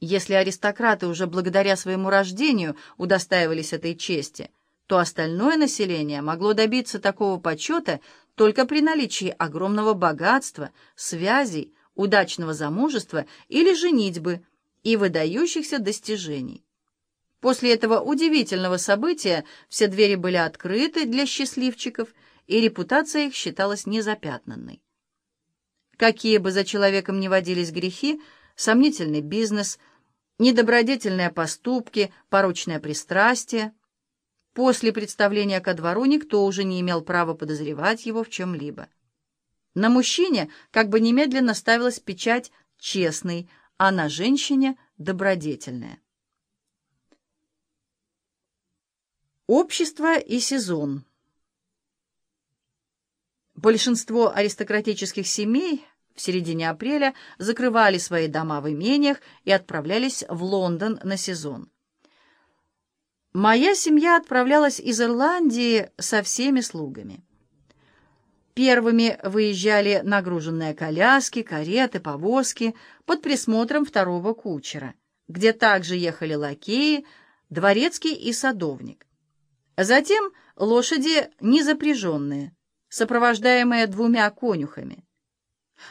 Если аристократы уже благодаря своему рождению удостаивались этой чести, то остальное население могло добиться такого почета только при наличии огромного богатства, связей, удачного замужества или женитьбы и выдающихся достижений. После этого удивительного события все двери были открыты для счастливчиков, и репутация их считалась незапятнанной. Какие бы за человеком ни водились грехи, сомнительный бизнес, недобродетельные поступки, порочное пристрастие, после представления ко двору никто уже не имел права подозревать его в чем-либо. На мужчине как бы немедленно ставилась печать «честный», а на женщине «добродетельная». Общество и сезон Большинство аристократических семей в середине апреля закрывали свои дома в имениях и отправлялись в Лондон на сезон. Моя семья отправлялась из Ирландии со всеми слугами. Первыми выезжали нагруженные коляски, кареты, повозки под присмотром второго кучера, где также ехали лакеи, дворецкий и садовник. Затем лошади незапряженные, сопровождаемые двумя конюхами.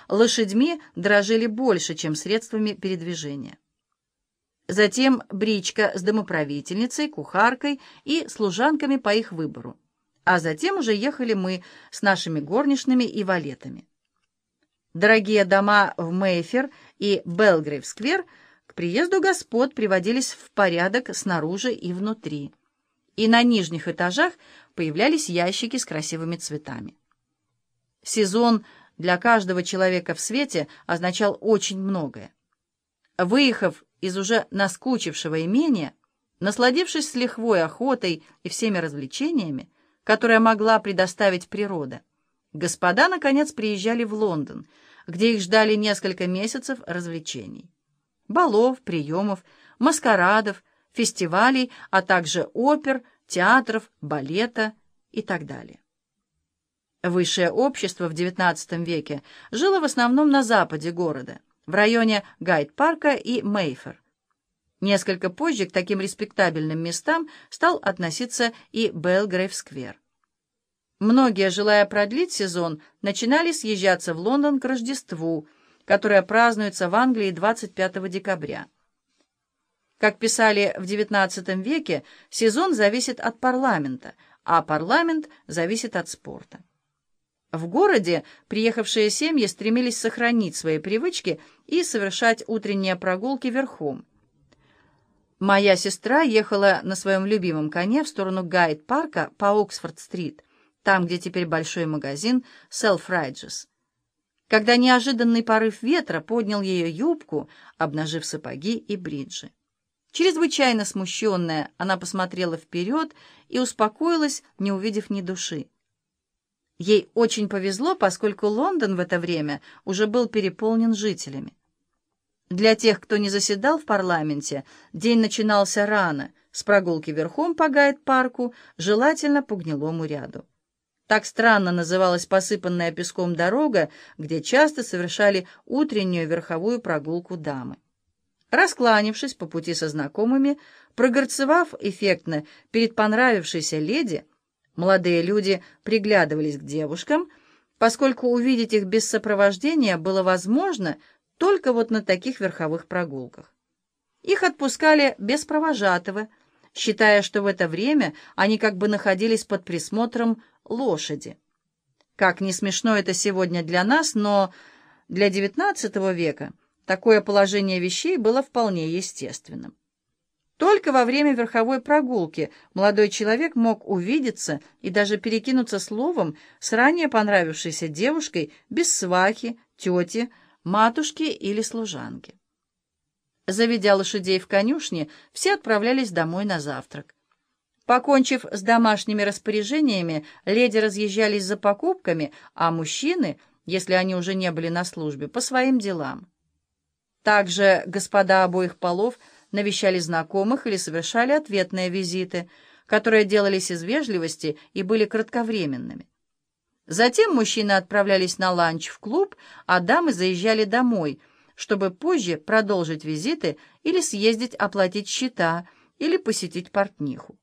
Лошадьми дрожили больше, чем средствами передвижения. Затем бричка с домоправительницей, кухаркой и служанками по их выбору. А затем уже ехали мы с нашими горничными и валетами. Дорогие дома в Мейфер и Белгрейв-сквер к приезду господ приводились в порядок снаружи и внутри. И на нижних этажах появлялись ящики с красивыми цветами. Сезон для каждого человека в свете означал очень многое. Выехав из уже наскучившего имения, насладившись с лихвой охотой и всеми развлечениями, которые могла предоставить природа, господа, наконец, приезжали в Лондон, где их ждали несколько месяцев развлечений. Балов, приемов, маскарадов, фестивалей, а также опер, театров, балета и так далее. Высшее общество в XIX веке жило в основном на западе города, в районе Гайд-парка и Мейфер. Несколько позже к таким респектабельным местам стал относиться и Белгрейв-сквер. Многие, желая продлить сезон, начинали съезжаться в Лондон к Рождеству, которое празднуется в Англии 25 декабря. Как писали в XIX веке, сезон зависит от парламента, а парламент зависит от спорта. В городе приехавшие семьи стремились сохранить свои привычки и совершать утренние прогулки верхом. Моя сестра ехала на своем любимом коне в сторону Гайд-парка по Оксфорд-стрит, там, где теперь большой магазин Selfridges. Когда неожиданный порыв ветра поднял ее юбку, обнажив сапоги и бриджи. Чрезвычайно смущенная, она посмотрела вперед и успокоилась, не увидев ни души. Ей очень повезло, поскольку Лондон в это время уже был переполнен жителями. Для тех, кто не заседал в парламенте, день начинался рано, с прогулки верхом по гайд-парку, желательно по гнилому ряду. Так странно называлась посыпанная песком дорога, где часто совершали утреннюю верховую прогулку дамы. Раскланившись по пути со знакомыми, прогорцевав эффектно перед понравившейся леди, молодые люди приглядывались к девушкам, поскольку увидеть их без сопровождения было возможно только вот на таких верховых прогулках. Их отпускали без провожатого, считая, что в это время они как бы находились под присмотром лошади. Как не смешно это сегодня для нас, но для XIX века – Такое положение вещей было вполне естественным. Только во время верховой прогулки молодой человек мог увидеться и даже перекинуться словом с ранее понравившейся девушкой без свахи, тети, матушки или служанки. Заведя лошадей в конюшне, все отправлялись домой на завтрак. Покончив с домашними распоряжениями, леди разъезжались за покупками, а мужчины, если они уже не были на службе, по своим делам. Также господа обоих полов навещали знакомых или совершали ответные визиты, которые делались из вежливости и были кратковременными. Затем мужчины отправлялись на ланч в клуб, а дамы заезжали домой, чтобы позже продолжить визиты или съездить оплатить счета, или посетить портниху.